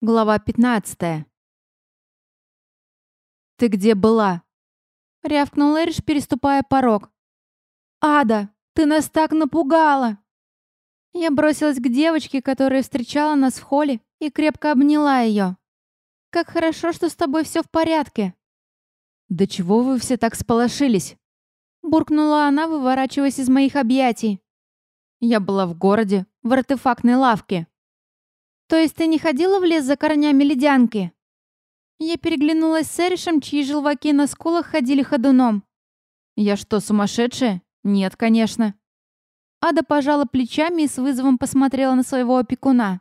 Глава 15. «Ты где была?» — рявкнул Эриш, переступая порог. «Ада, ты нас так напугала!» Я бросилась к девочке, которая встречала нас в холле, и крепко обняла ее. «Как хорошо, что с тобой все в порядке!» «Да чего вы все так сполошились?» Буркнула она, выворачиваясь из моих объятий. «Я была в городе, в артефактной лавке», «То есть ты не ходила в лес за корнями ледянки?» Я переглянулась с Эришем, чьи желваки на скулах ходили ходуном. «Я что, сумасшедшая? Нет, конечно». Ада пожала плечами и с вызовом посмотрела на своего опекуна.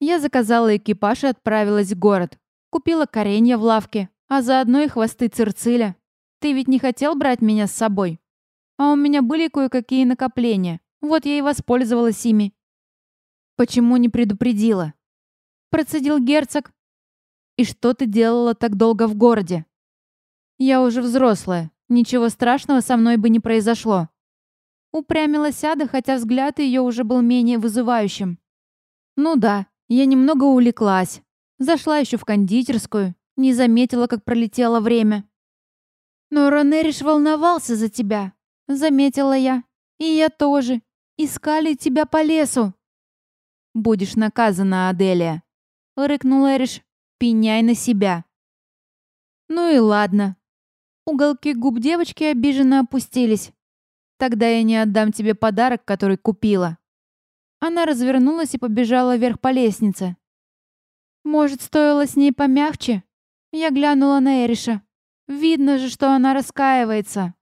Я заказала экипаж и отправилась в город. Купила коренья в лавке, а заодно и хвосты цирциля. Ты ведь не хотел брать меня с собой? А у меня были кое-какие накопления. Вот я и воспользовалась ими. «Почему не предупредила?» Процедил герцог. «И что ты делала так долго в городе?» «Я уже взрослая. Ничего страшного со мной бы не произошло». Упрямилась Ада, хотя взгляд ее уже был менее вызывающим. «Ну да, я немного увлеклась. Зашла еще в кондитерскую. Не заметила, как пролетело время». «Но Ронериш волновался за тебя», — заметила я. «И я тоже. Искали тебя по лесу». «Будешь наказана, Аделия», — рыкнул Эриш. «Пеняй на себя». «Ну и ладно». Уголки губ девочки обиженно опустились. «Тогда я не отдам тебе подарок, который купила». Она развернулась и побежала вверх по лестнице. «Может, стоило с ней помягче?» Я глянула на Эриша. Видно же, что она раскаивается.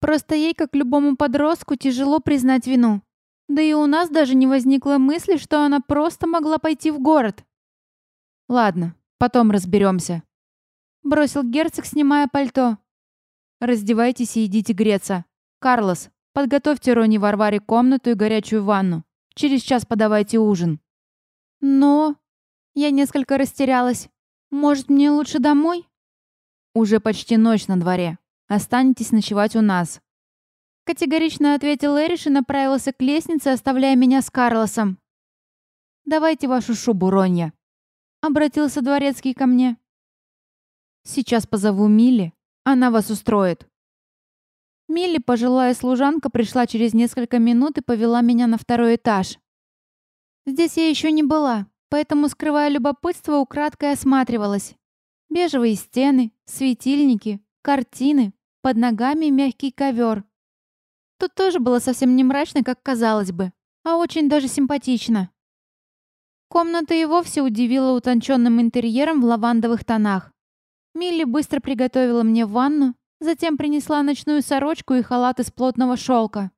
Просто ей, как любому подростку, тяжело признать вину. Да и у нас даже не возникло мысли, что она просто могла пойти в город. Ладно, потом разберемся. Бросил герцог, снимая пальто. Раздевайтесь и идите греться. Карлос, подготовьте Рони Варваре комнату и горячую ванну. Через час подавайте ужин. Но... Я несколько растерялась. Может, мне лучше домой? Уже почти ночь на дворе. Останетесь ночевать у нас. Категорично ответил Эриш и направился к лестнице, оставляя меня с Карлосом. «Давайте вашу шубу, Ронья», — обратился дворецкий ко мне. «Сейчас позову Милли, она вас устроит». Милли, пожилая служанка, пришла через несколько минут и повела меня на второй этаж. Здесь я еще не была, поэтому, скрывая любопытство, украдкой осматривалась. Бежевые стены, светильники, картины, под ногами мягкий ковер. Тут тоже было совсем не мрачно, как казалось бы, а очень даже симпатично. Комната и вовсе удивила утонченным интерьером в лавандовых тонах. Милли быстро приготовила мне ванну, затем принесла ночную сорочку и халат из плотного шелка.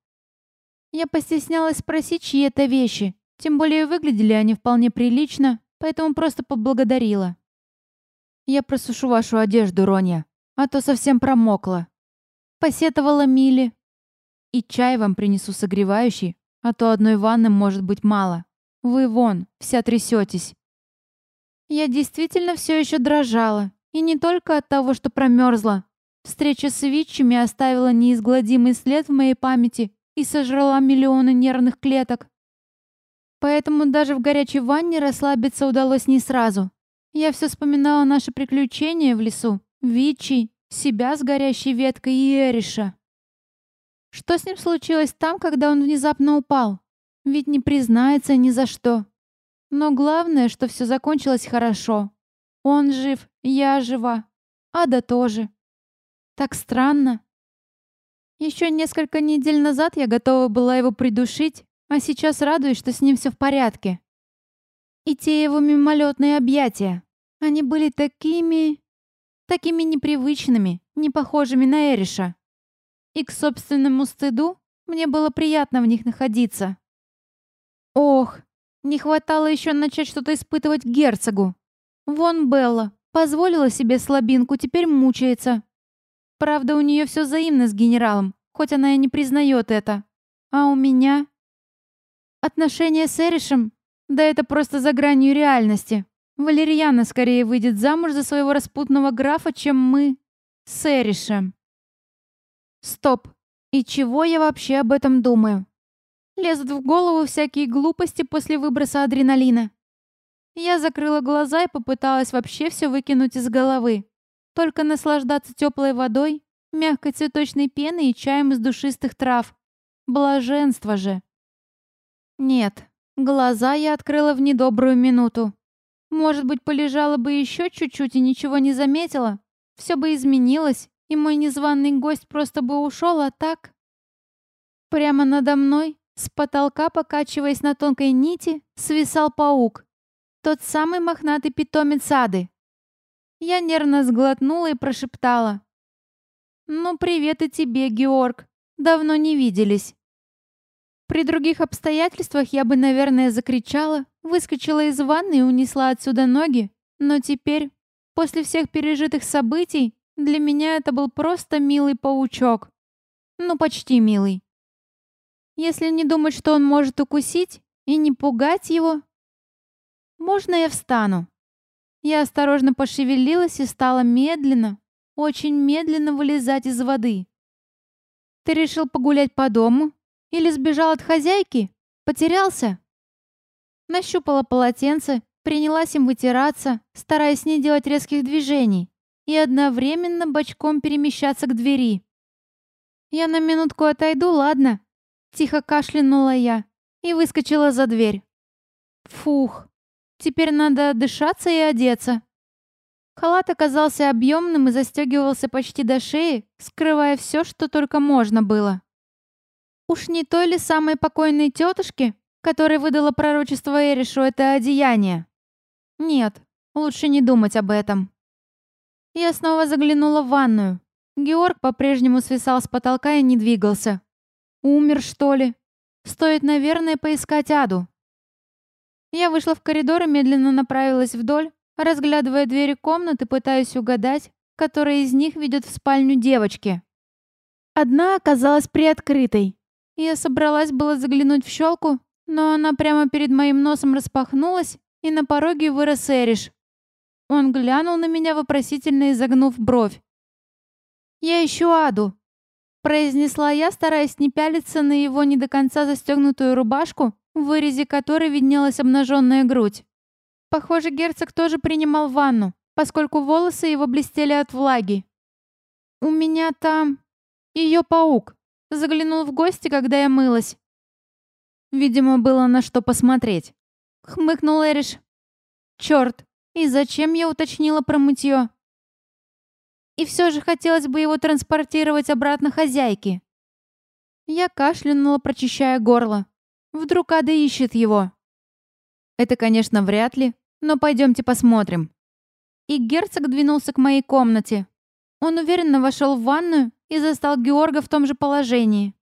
Я постеснялась спросить, чьи это вещи, тем более выглядели они вполне прилично, поэтому просто поблагодарила. «Я просушу вашу одежду, Ронья, а то совсем промокла», — посетовала Милли, и чай вам принесу согревающий, а то одной ванны может быть мало. Вы вон, вся трясетесь. Я действительно все еще дрожала. И не только от того, что промерзла. Встреча с Витчами оставила неизгладимый след в моей памяти и сожрала миллионы нервных клеток. Поэтому даже в горячей ванне расслабиться удалось не сразу. Я все вспоминала наши приключения в лесу, Вичи, себя с горящей веткой и Эриша. Что с ним случилось там, когда он внезапно упал? Ведь не признается ни за что. Но главное, что все закончилось хорошо. Он жив, я жива. Ада тоже. Так странно. Еще несколько недель назад я готова была его придушить, а сейчас радуюсь, что с ним все в порядке. И те его мимолетные объятия. Они были такими... такими непривычными, не похожими на Эриша. И к собственному стыду мне было приятно в них находиться. Ох, не хватало еще начать что-то испытывать герцогу. Вон Белла позволила себе слабинку, теперь мучается. Правда, у нее все взаимно с генералом, хоть она и не признает это. А у меня... Отношения с Эришем? Да это просто за гранью реальности. Валерьяна скорее выйдет замуж за своего распутного графа, чем мы с Эришем. Стоп. И чего я вообще об этом думаю? Лезут в голову всякие глупости после выброса адреналина. Я закрыла глаза и попыталась вообще все выкинуть из головы. Только наслаждаться теплой водой, мягкой цветочной пеной и чаем из душистых трав. Блаженство же. Нет, глаза я открыла в недобрую минуту. Может быть, полежала бы еще чуть-чуть и ничего не заметила? Все бы изменилось, и мой незваный гость просто бы ушел, а так... Прямо надо мной, с потолка, покачиваясь на тонкой нити, свисал паук. Тот самый мохнатый питомец ады. Я нервно сглотнула и прошептала. «Ну, привет и тебе, Георг. Давно не виделись». При других обстоятельствах я бы, наверное, закричала, выскочила из ванны и унесла отсюда ноги, но теперь, после всех пережитых событий, для меня это был просто милый паучок. Ну, почти милый. Если не думать, что он может укусить, и не пугать его... Можно я встану? Я осторожно пошевелилась и стала медленно, очень медленно вылезать из воды. Ты решил погулять по дому? Или сбежал от хозяйки? Потерялся? Нащупала полотенце, принялась им вытираться, стараясь не делать резких движений и одновременно бочком перемещаться к двери. «Я на минутку отойду, ладно?» Тихо кашлянула я и выскочила за дверь. Фух, теперь надо дышаться и одеться. Халат оказался объемным и застегивался почти до шеи, скрывая все, что только можно было. Уж не той ли самой покойной тетушки, которая выдала пророчество Эришу это одеяние? Нет, лучше не думать об этом. Я снова заглянула в ванную. Георг по-прежнему свисал с потолка и не двигался. Умер, что ли? Стоит, наверное, поискать Аду. Я вышла в коридор и медленно направилась вдоль, разглядывая двери комнаты, пытаясь угадать, которая из них ведет в спальню девочки. Одна оказалась приоткрытой. Я собралась было заглянуть в щелку, но она прямо перед моим носом распахнулась, и на пороге вырос Эриш. Он глянул на меня, вопросительно изогнув бровь. «Я ищу Аду», — произнесла я, стараясь не пялиться на его не до конца застегнутую рубашку, в вырезе которой виднелась обнаженная грудь. Похоже, герцог тоже принимал ванну, поскольку волосы его блестели от влаги. «У меня там... ее паук. Заглянул в гости, когда я мылась». Видимо, было на что посмотреть. Хмыкнул Эриш. «Черт, и зачем я уточнила про мытье? И все же хотелось бы его транспортировать обратно хозяйке. Я кашлянула, прочищая горло. Вдруг Ада ищет его. Это, конечно, вряд ли, но пойдемте посмотрим. И герцог двинулся к моей комнате. Он уверенно вошел в ванную и застал Георга в том же положении.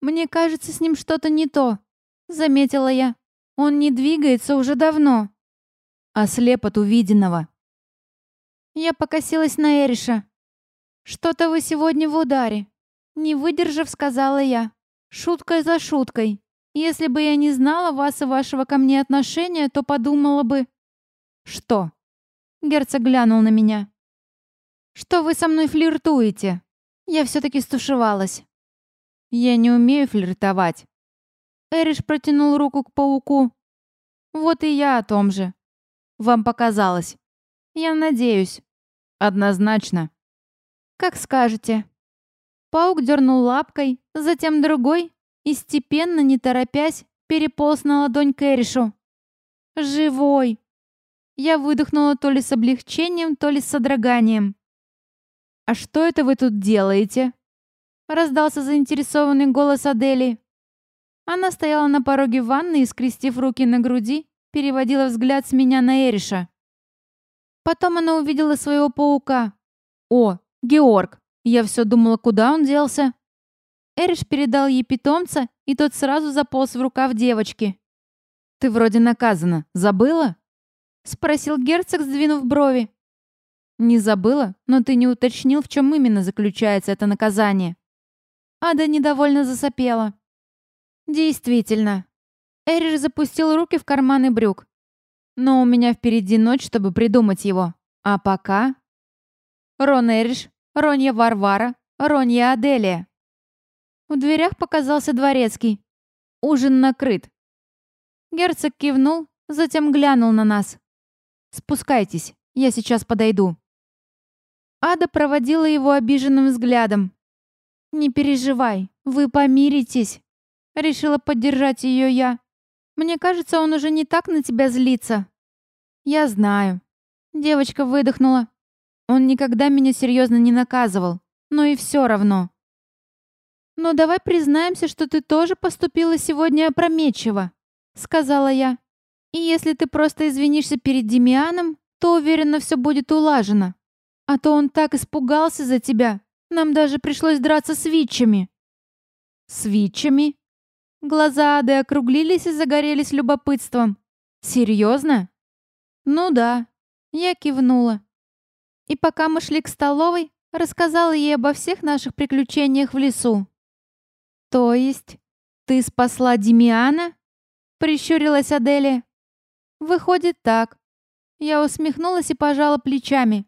«Мне кажется, с ним что-то не то», — заметила я. «Он не двигается уже давно» ослеп от увиденного. Я покосилась на Эриша. «Что-то вы сегодня в ударе», — не выдержав, сказала я. Шуткой за шуткой. Если бы я не знала вас и вашего ко мне отношения, то подумала бы...» «Что?» Герцог глянул на меня. «Что вы со мной флиртуете?» Я все-таки стушевалась. «Я не умею флиртовать». Эриш протянул руку к пауку. «Вот и я о том же. Вам показалось. Я надеюсь. Однозначно. Как скажете. Паук дернул лапкой, затем другой и степенно, не торопясь, переполз на ладонь Кэришу. «Живой!» Я выдохнула то ли с облегчением, то ли с содроганием. «А что это вы тут делаете?» Раздался заинтересованный голос Адели. Она стояла на пороге ванны и, скрестив руки на груди, переводила взгляд с меня на Эриша. Потом она увидела своего паука. «О, Георг! Я все думала, куда он делся?» Эриш передал ей питомца, и тот сразу заполз в рукав девочки. «Ты вроде наказана. Забыла?» Спросил герцог, сдвинув брови. «Не забыла, но ты не уточнил, в чем именно заключается это наказание». Ада недовольно засопела. «Действительно, Эриш запустил руки в карманы брюк. Но у меня впереди ночь, чтобы придумать его. А пока... Рон Эриш, Ронья Варвара, Ронья Аделия. В дверях показался дворецкий. Ужин накрыт. Герцог кивнул, Затем глянул на нас. «Спускайтесь, я сейчас подойду». Ада проводила его обиженным взглядом. «Не переживай, вы помиритесь», — решила поддержать ее я. «Мне кажется, он уже не так на тебя злится». «Я знаю». Девочка выдохнула. «Он никогда меня серьезно не наказывал, но и все равно». «Но давай признаемся, что ты тоже поступила сегодня опрометчиво», — сказала я. «И если ты просто извинишься перед Демианом, то уверена, все будет улажено». А то он так испугался за тебя. Нам даже пришлось драться с витчами». «С витчами?» Глаза Ады округлились и загорелись любопытством. «Серьезно?» «Ну да». Я кивнула. И пока мы шли к столовой, рассказала ей обо всех наших приключениях в лесу. «То есть ты спасла Демиана?» Прищурилась Аделия. «Выходит так». Я усмехнулась и пожала плечами.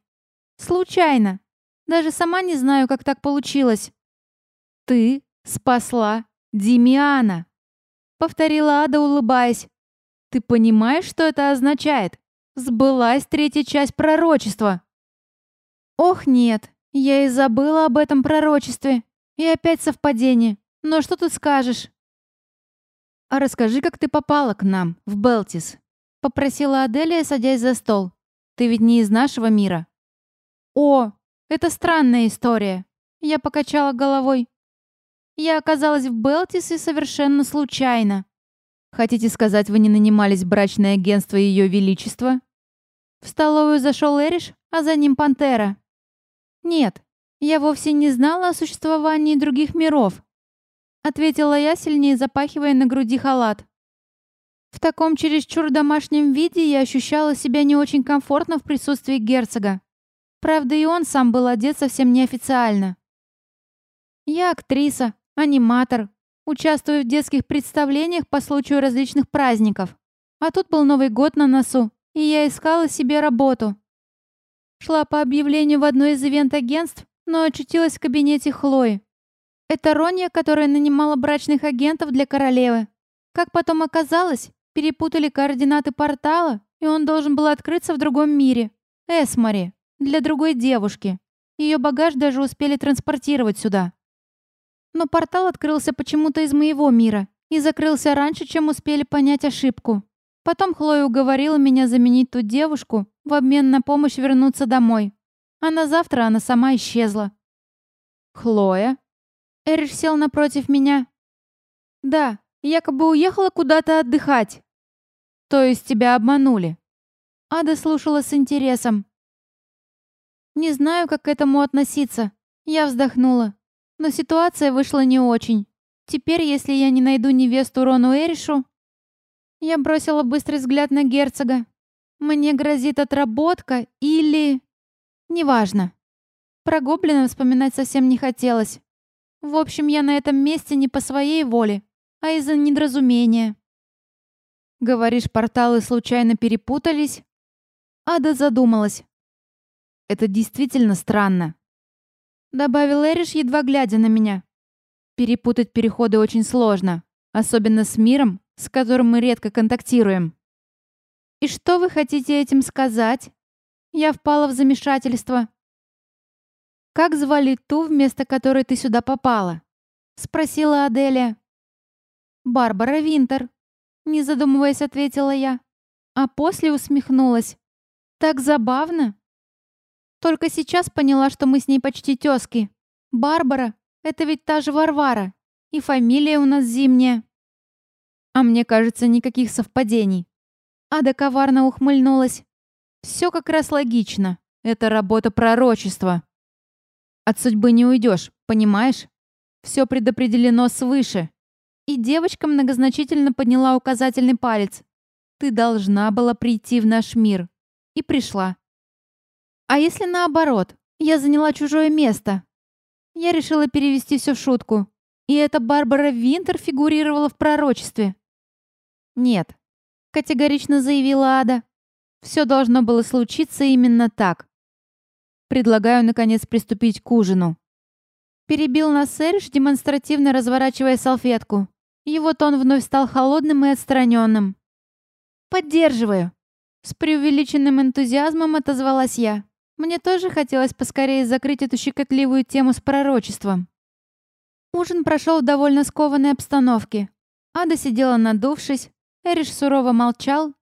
Случайно. Даже сама не знаю, как так получилось. Ты спасла Демиана, повторила Ада, улыбаясь. Ты понимаешь, что это означает? Сбылась третья часть пророчества. Ох, нет, я и забыла об этом пророчестве. И опять совпадение. Но что тут скажешь? А расскажи, как ты попала к нам, в Белтис, попросила Аделия, садясь за стол. Ты ведь не из нашего мира. «О, это странная история!» Я покачала головой. «Я оказалась в Белтисе совершенно случайно». «Хотите сказать, вы не нанимались в брачное агентство Ее Величества?» В столовую зашел Эриш, а за ним Пантера. «Нет, я вовсе не знала о существовании других миров», ответила я, сильнее запахивая на груди халат. В таком чересчур домашнем виде я ощущала себя не очень комфортно в присутствии герцога. Правда, и он сам был одет совсем неофициально. Я актриса, аниматор, участвую в детских представлениях по случаю различных праздников. А тут был Новый год на носу, и я искала себе работу. Шла по объявлению в одно из ивент-агентств, но очутилась в кабинете Хлои. Это Ронья, которая нанимала брачных агентов для королевы. Как потом оказалось, перепутали координаты портала, и он должен был открыться в другом мире. Эсмари для другой девушки. Ее багаж даже успели транспортировать сюда. Но портал открылся почему-то из моего мира и закрылся раньше, чем успели понять ошибку. Потом Хлоя уговорила меня заменить ту девушку в обмен на помощь вернуться домой. А на завтра она сама исчезла. «Хлоя?» Эриш сел напротив меня. «Да, якобы уехала куда-то отдыхать». «То есть тебя обманули?» Ада слушала с интересом. Не знаю, как к этому относиться. Я вздохнула. Но ситуация вышла не очень. Теперь, если я не найду невесту Рону Эришу... Я бросила быстрый взгляд на герцога. Мне грозит отработка или... Неважно. Про гоблина вспоминать совсем не хотелось. В общем, я на этом месте не по своей воле, а из-за недоразумения. Говоришь, порталы случайно перепутались? Ада задумалась. Это действительно странно. Добавил Эриш, едва глядя на меня. Перепутать переходы очень сложно, особенно с миром, с которым мы редко контактируем. И что вы хотите этим сказать? Я впала в замешательство. Как звали ту, вместо которой ты сюда попала? Спросила Аделия. Барбара Винтер. Не задумываясь, ответила я. А после усмехнулась. Так забавно. Только сейчас поняла, что мы с ней почти тёзки. Барбара — это ведь та же Варвара. И фамилия у нас зимняя. А мне кажется, никаких совпадений. Ада коварно ухмыльнулась. Все как раз логично. Это работа пророчества. От судьбы не уйдешь, понимаешь? Все предопределено свыше. И девочка многозначительно подняла указательный палец. Ты должна была прийти в наш мир. И пришла. А если наоборот, я заняла чужое место? Я решила перевести все в шутку. И эта Барбара Винтер фигурировала в пророчестве. Нет, категорично заявила Ада. Все должно было случиться именно так. Предлагаю, наконец, приступить к ужину. Перебил нас Эриш, демонстративно разворачивая салфетку. Его тон вновь стал холодным и отстраненным. «Поддерживаю!» С преувеличенным энтузиазмом отозвалась я. Мне тоже хотелось поскорее закрыть эту щекотливую тему с пророчеством. Ужин прошел в довольно скованной обстановке. Ада сидела надувшись, Эриш сурово молчал,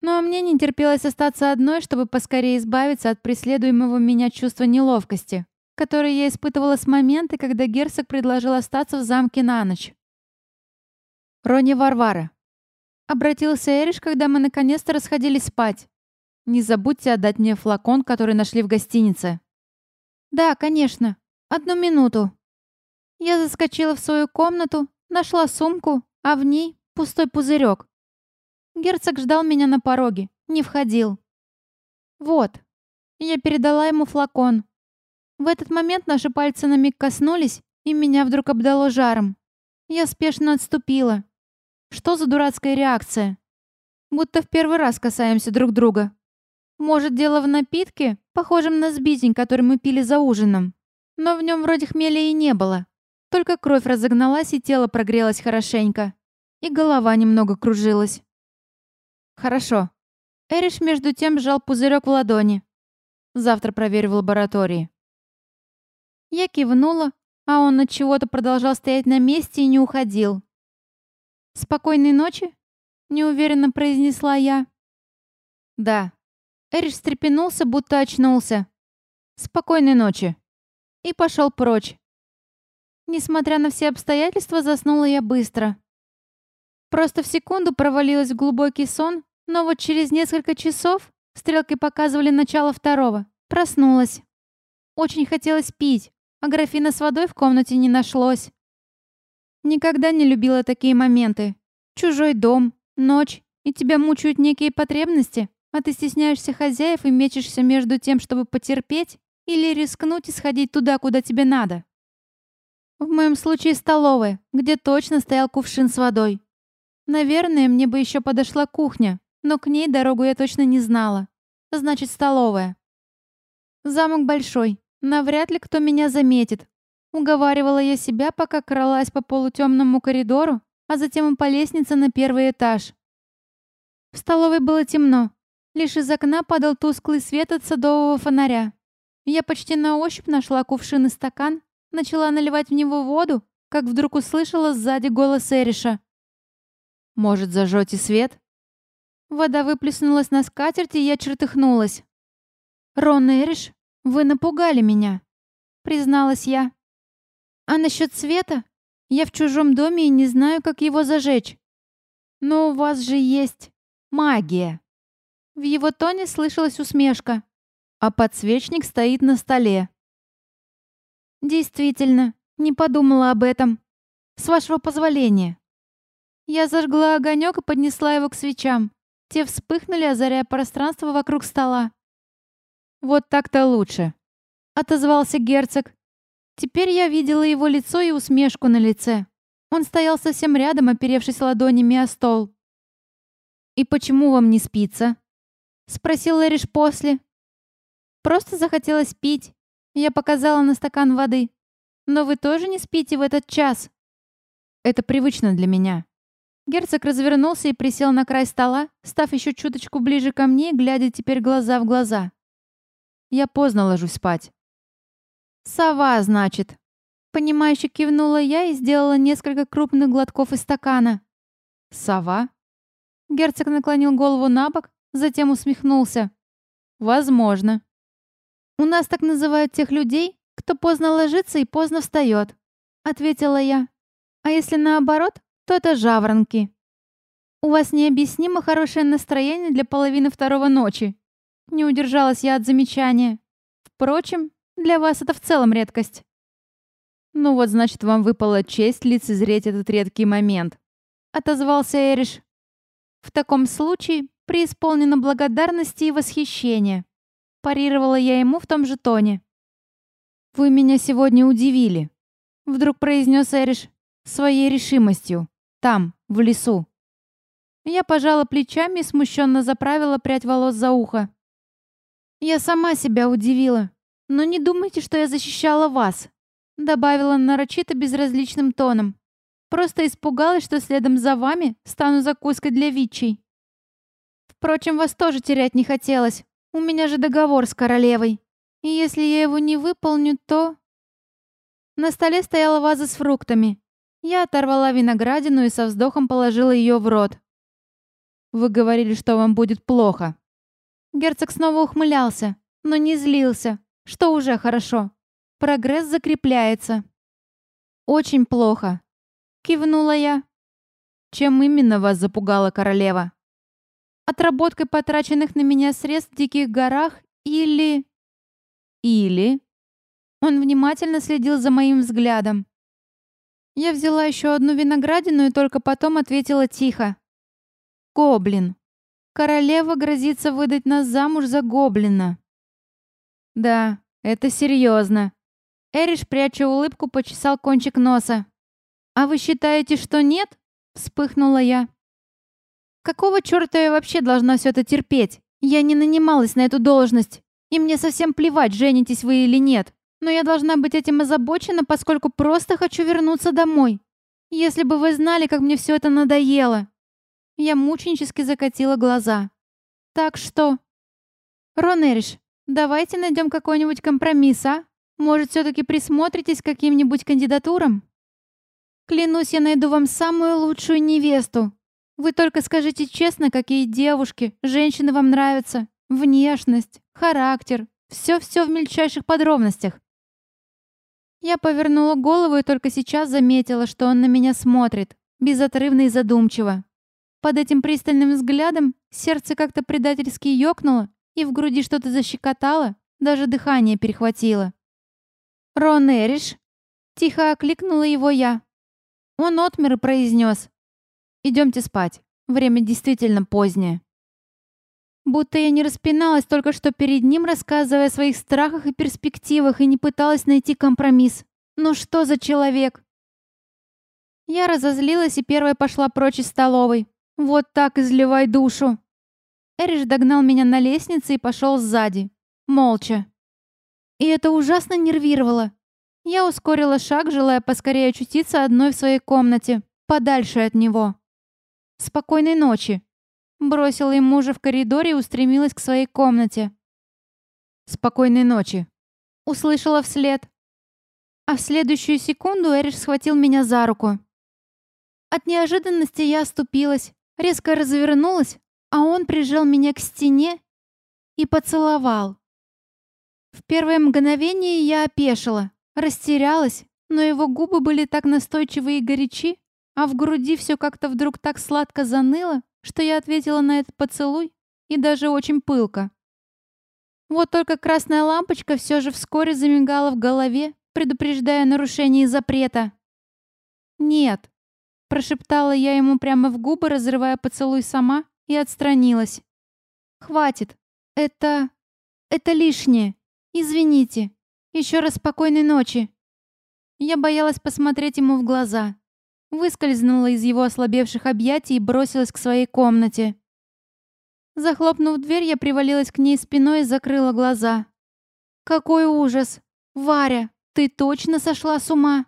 но мне не терпелось остаться одной, чтобы поскорее избавиться от преследуемого меня чувства неловкости, которое я испытывала с момента, когда герцог предложил остаться в замке на ночь. «Рони Варвара», — обратился Эриш, когда мы наконец-то расходились спать. «Не забудьте отдать мне флакон, который нашли в гостинице». «Да, конечно. Одну минуту». Я заскочила в свою комнату, нашла сумку, а в ней пустой пузырек. Герцог ждал меня на пороге, не входил. «Вот». Я передала ему флакон. В этот момент наши пальцы на миг коснулись, и меня вдруг обдало жаром. Я спешно отступила. Что за дурацкая реакция? Будто в первый раз касаемся друг друга. Может, дело в напитке, похожем на сбитень, который мы пили за ужином. Но в нем вроде хмеля и не было. Только кровь разогналась, и тело прогрелось хорошенько. И голова немного кружилась. Хорошо. Эриш между тем сжал пузырек в ладони. Завтра проверю в лаборатории. Я кивнула, а он от чего-то продолжал стоять на месте и не уходил. «Спокойной ночи?» — неуверенно произнесла я. «Да». Эриш встрепенулся, будто очнулся. «Спокойной ночи». И пошел прочь. Несмотря на все обстоятельства, заснула я быстро. Просто в секунду провалилась в глубокий сон, но вот через несколько часов стрелки показывали начало второго. Проснулась. Очень хотелось пить, а графина с водой в комнате не нашлось. Никогда не любила такие моменты. Чужой дом, ночь, и тебя мучают некие потребности, а ты стесняешься хозяев и мечешься между тем, чтобы потерпеть, или рискнуть и сходить туда, куда тебе надо. В моем случае столовая, где точно стоял кувшин с водой. Наверное, мне бы еще подошла кухня, но к ней дорогу я точно не знала. Значит, столовая. Замок большой, навряд ли кто меня заметит, Уговаривала я себя, пока кралась по полутемному коридору, а затем и по лестнице на первый этаж. В столовой было темно. Лишь из окна падал тусклый свет от садового фонаря. Я почти на ощупь нашла кувшин и стакан, начала наливать в него воду, как вдруг услышала сзади голос Эриша. «Может, зажжете свет?» Вода выплеснулась на скатерть, и я чертыхнулась. «Рон Эриш, вы напугали меня», — призналась я. А насчет света? Я в чужом доме и не знаю, как его зажечь. Но у вас же есть магия. В его тоне слышалась усмешка, а подсвечник стоит на столе. Действительно, не подумала об этом. С вашего позволения. Я зажгла огонек и поднесла его к свечам. Те вспыхнули, озаряя пространство вокруг стола. «Вот так-то лучше», — отозвался герцог, Теперь я видела его лицо и усмешку на лице. Он стоял совсем рядом, оперевшись ладонями о стол. «И почему вам не спится?» — спросил Эриш после. «Просто захотелось пить. Я показала на стакан воды. Но вы тоже не спите в этот час?» «Это привычно для меня». Герцог развернулся и присел на край стола, став еще чуточку ближе ко мне, глядя теперь глаза в глаза. «Я поздно ложусь спать. «Сова, значит». Понимающе кивнула я и сделала несколько крупных глотков из стакана. «Сова?» Герцог наклонил голову на бок, затем усмехнулся. «Возможно». «У нас так называют тех людей, кто поздно ложится и поздно встает», — ответила я. «А если наоборот, то это жаворонки». «У вас необъяснимо хорошее настроение для половины второго ночи». Не удержалась я от замечания. Впрочем, для вас это в целом редкость». «Ну вот, значит, вам выпала честь лицезреть этот редкий момент», — отозвался Эриш. «В таком случае преисполнена благодарности и восхищения», — парировала я ему в том же тоне. «Вы меня сегодня удивили», — вдруг произнес Эриш своей решимостью, там, в лесу. Я пожала плечами и смущенно заправила прядь волос за ухо. Я сама себя удивила. «Но не думайте, что я защищала вас», — добавила нарочито безразличным тоном. «Просто испугалась, что следом за вами стану закуской для вичей». Впрочем, вас тоже терять не хотелось. У меня же договор с королевой. И если я его не выполню, то...» На столе стояла ваза с фруктами. Я оторвала виноградину и со вздохом положила ее в рот. «Вы говорили, что вам будет плохо». Герцог снова ухмылялся, но не злился, что уже хорошо. Прогресс закрепляется. «Очень плохо», — кивнула я. «Чем именно вас запугала королева?» «Отработкой потраченных на меня средств в диких горах или...» «Или...» Он внимательно следил за моим взглядом. Я взяла еще одну виноградину и только потом ответила тихо. «Гоблин. Королева грозится выдать нас замуж за гоблина». «Да, это серьезно». Эриш, пряча улыбку, почесал кончик носа. «А вы считаете, что нет?» — вспыхнула я. «Какого черта я вообще должна все это терпеть? Я не нанималась на эту должность, и мне совсем плевать, женитесь вы или нет. Но я должна быть этим озабочена, поскольку просто хочу вернуться домой. Если бы вы знали, как мне все это надоело. Я мученически закатила глаза. Так что... Ронериш, давайте найдем какой-нибудь компромисс, а? Может, все-таки присмотритесь к каким-нибудь кандидатурам? Клянусь, я найду вам самую лучшую невесту. Вы только скажите честно, какие девушки, женщины вам нравятся. Внешность, характер, все-все в мельчайших подробностях. Я повернула голову и только сейчас заметила, что он на меня смотрит, безотрывно и задумчиво. Под этим пристальным взглядом сердце как-то предательски ёкнуло, и в груди что-то защекотало, даже дыхание перехватило. «Рон Эриш?» — тихо окликнула его я. Он отмер и произнес. «Идемте спать. Время действительно позднее». Будто я не распиналась только что перед ним, рассказывая о своих страхах и перспективах, и не пыталась найти компромисс. Ну что за человек? Я разозлилась и первая пошла прочь из столовой. Вот так изливай душу. Эриш догнал меня на лестнице и пошел сзади. Молча. И это ужасно нервировало. Я ускорила шаг, желая поскорее очутиться одной в своей комнате, подальше от него. Спокойной ночи. Бросила ему мужа в коридоре и устремилась к своей комнате. «Спокойной ночи!» Услышала вслед. А в следующую секунду Эриш схватил меня за руку. От неожиданности я оступилась, резко развернулась, а он прижал меня к стене и поцеловал. В первое мгновение я опешила, растерялась, но его губы были так настойчивы и горячи, а в груди все как-то вдруг так сладко заныло, что я ответила на этот поцелуй и даже очень пылко. Вот только красная лампочка все же вскоре замигала в голове, предупреждая нарушение запрета. «Нет», — прошептала я ему прямо в губы, разрывая поцелуй сама, и отстранилась. «Хватит. Это... это лишнее. Извините. Еще раз спокойной ночи». Я боялась посмотреть ему в глаза. Выскользнула из его ослабевших объятий и бросилась к своей комнате. Захлопнув дверь, я привалилась к ней спиной и закрыла глаза. «Какой ужас! Варя, ты точно сошла с ума?»